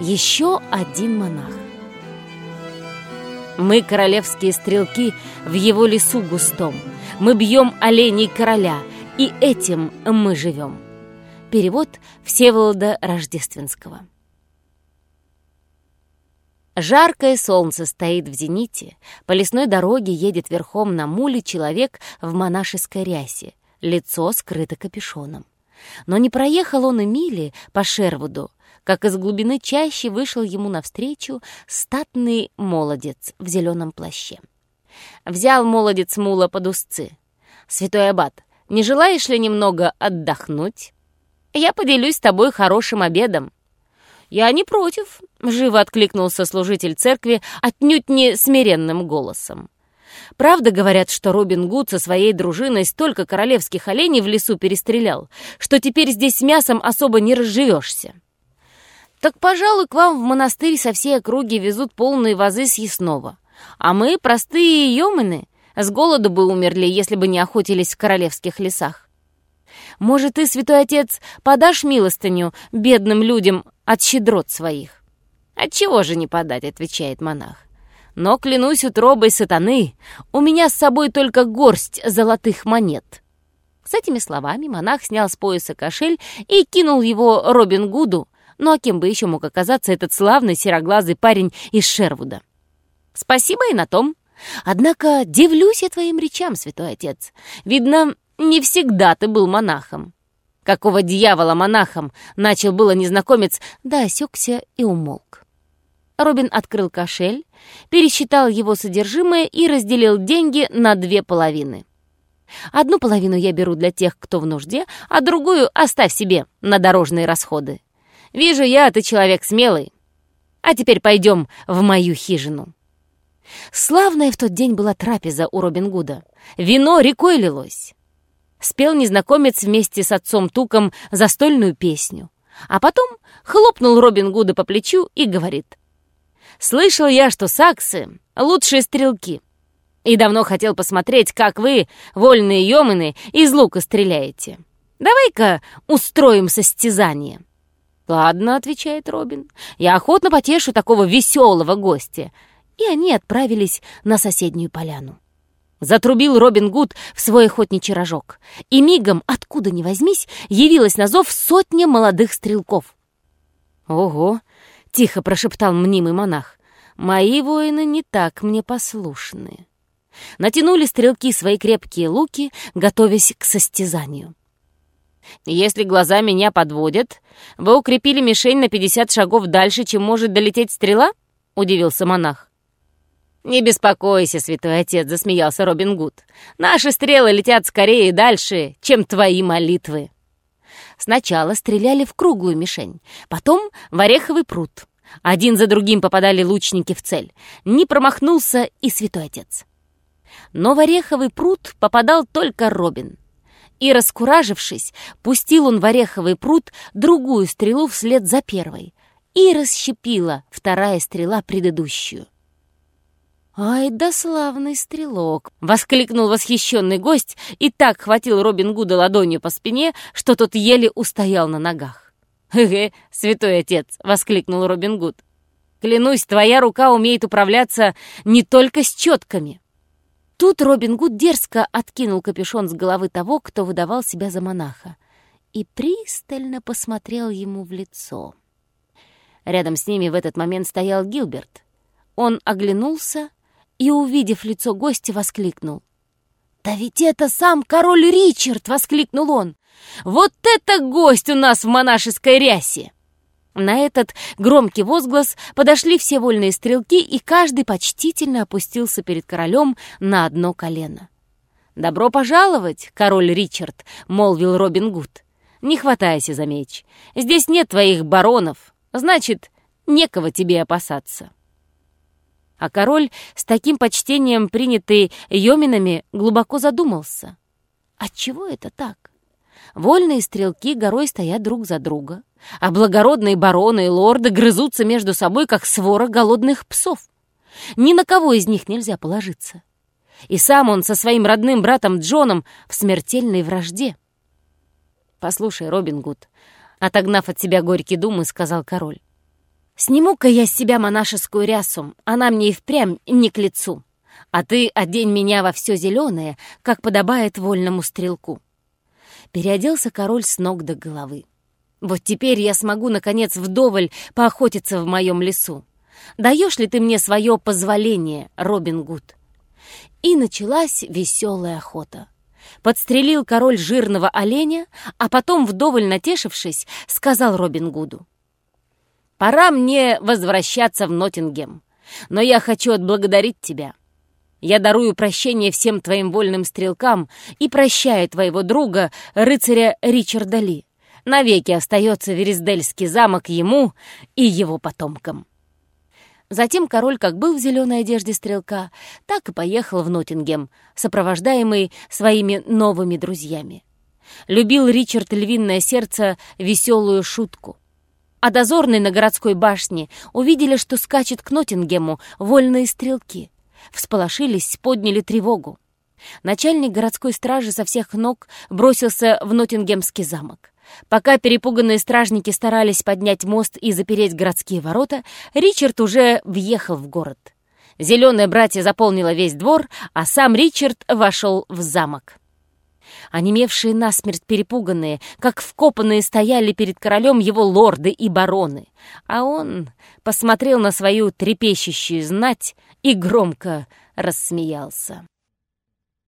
Еще один монах. Мы королевские стрелки в его лесу густом. Мы бьем оленей короля, и этим мы живем. Перевод Всеволода Рождественского. Жаркое солнце стоит в зените, по лесной дороге едет верхом на муле человек в монашеской рясе, лицо скрыто капюшоном. Но не проехал он и мили по Шервуду, как из глубины чащи вышел ему навстречу статный молодец в зеленом плаще. Взял молодец мула под узцы. «Святой аббат, не желаешь ли немного отдохнуть? Я поделюсь с тобой хорошим обедом». «Я не против», — живо откликнулся служитель церкви отнюдь не смиренным голосом. Правда говорят, что Робин Гуд со своей дружиной столько королевских оленей в лесу перестрелял, что теперь здесь с мясом особо не разживешься. Так, пожалуй, к вам в монастырь со всей округи везут полные вазы съестного. А мы, простые емыны, с голоду бы умерли, если бы не охотились в королевских лесах. Может, ты, святой отец, подашь милостыню бедным людям от щедрот своих?» «Отчего же не подать?» — отвечает монах. «Но, клянусь утробой сатаны, у меня с собой только горсть золотых монет». С этими словами монах снял с пояса кошель и кинул его Робин Гуду, ну а кем бы еще мог оказаться этот славный сероглазый парень из Шервуда? Спасибо и на том. Однако дивлюсь я твоим речам, святой отец. Видно, не всегда ты был монахом. Какого дьявола монахом? Начал было незнакомец, да осекся и умолк. Робин открыл кошель, пересчитал его содержимое и разделил деньги на две половины. Одну половину я беру для тех, кто в нужде, а другую оставь себе на дорожные расходы. Вижу я, ты человек смелый. А теперь пойдем в мою хижину». Славная в тот день была трапеза у Робин Гуда. Вино рекой лилось. Спел незнакомец вместе с отцом Туком застольную песню. А потом хлопнул Робин Гуда по плечу и говорит. «Слышал я, что саксы — лучшие стрелки. И давно хотел посмотреть, как вы, вольные еманы, из лука стреляете. Давай-ка устроим состязание». «Ладно», — отвечает Робин, — «я охотно потешу такого веселого гостя». И они отправились на соседнюю поляну. Затрубил Робин Гуд в свой охотничий рожок, и мигом, откуда ни возьмись, явилась на зов сотня молодых стрелков. «Ого!» — тихо прошептал мнимый монах. «Мои воины не так мне послушны». Натянули стрелки свои крепкие луки, готовясь к состязанию. Если глаза меня подводят, вы укрепили мишень на 50 шагов дальше, чем может долететь стрела?» — удивился монах. «Не беспокойся, святой отец», — засмеялся Робин Гуд. «Наши стрелы летят скорее и дальше, чем твои молитвы». Сначала стреляли в круглую мишень, потом в ореховый пруд. Один за другим попадали лучники в цель. Не промахнулся и святой отец. Но в ореховый пруд попадал только Робин — и, раскуражившись, пустил он в ореховый пруд другую стрелу вслед за первой, и расщепила вторая стрела предыдущую. «Ай да славный стрелок!» — воскликнул восхищенный гость и так хватил Робин Гуда ладонью по спине, что тот еле устоял на ногах. «Хе-хе, святой отец!» — воскликнул Робин Гуд. «Клянусь, твоя рука умеет управляться не только с четками, Тут Робин Гуд дерзко откинул капюшон с головы того, кто выдавал себя за монаха, и пристально посмотрел ему в лицо. Рядом с ними в этот момент стоял Гилберт. Он оглянулся и, увидев лицо гостя, воскликнул. «Да ведь это сам король Ричард!» — воскликнул он. «Вот это гость у нас в монашеской рясе!» На этот громкий возглас подошли все вольные стрелки, и каждый почтительно опустился перед королем на одно колено. «Добро пожаловать, король Ричард», — молвил Робин Гуд. «Не хватайся за меч. Здесь нет твоих баронов, значит, некого тебе опасаться». А король, с таким почтением принятый Йоминами, глубоко задумался. Отчего это так? Вольные стрелки горой стоят друг за друга, а благородные бароны и лорды грызутся между собой, как свора голодных псов. Ни на кого из них нельзя положиться. И сам он со своим родным братом Джоном в смертельной вражде. «Послушай, Робин Гуд», — отогнав от себя горькие думы, сказал король, «Сниму-ка я с себя монашескую рясу, она мне и впрямь не к лицу, а ты одень меня во все зеленое, как подобает вольному стрелку». Переоделся король с ног до головы. «Вот теперь я смогу, наконец, вдоволь поохотиться в моем лесу. Даешь ли ты мне свое позволение, Робин Гуд?» И началась веселая охота. Подстрелил король жирного оленя, а потом, вдоволь натешившись, сказал Робин Гуду. «Пора мне возвращаться в Ноттингем, но я хочу отблагодарить тебя. Я дарую прощение всем твоим вольным стрелкам и прощаю твоего друга, рыцаря Ричарда Ли. Навеки остается Вересдельский замок ему и его потомкам». Затем король как был в зеленой одежде стрелка, так и поехал в Ноттингем, сопровождаемый своими новыми друзьями. Любил Ричард львиное сердце веселую шутку. А дозорные на городской башне увидели, что скачет к Ноттингему вольные стрелки. Всполошились, подняли тревогу. Начальник городской стражи со всех ног бросился в Ноттингемский замок. Пока перепуганные стражники старались поднять мост и запереть городские ворота, Ричард уже въехал в город. Зеленое братье заполнило весь двор, а сам Ричард вошел в замок. Онемевшие насмерть перепуганные, как вкопанные стояли перед королем его лорды и бароны, а он посмотрел на свою трепещущую знать и громко рассмеялся.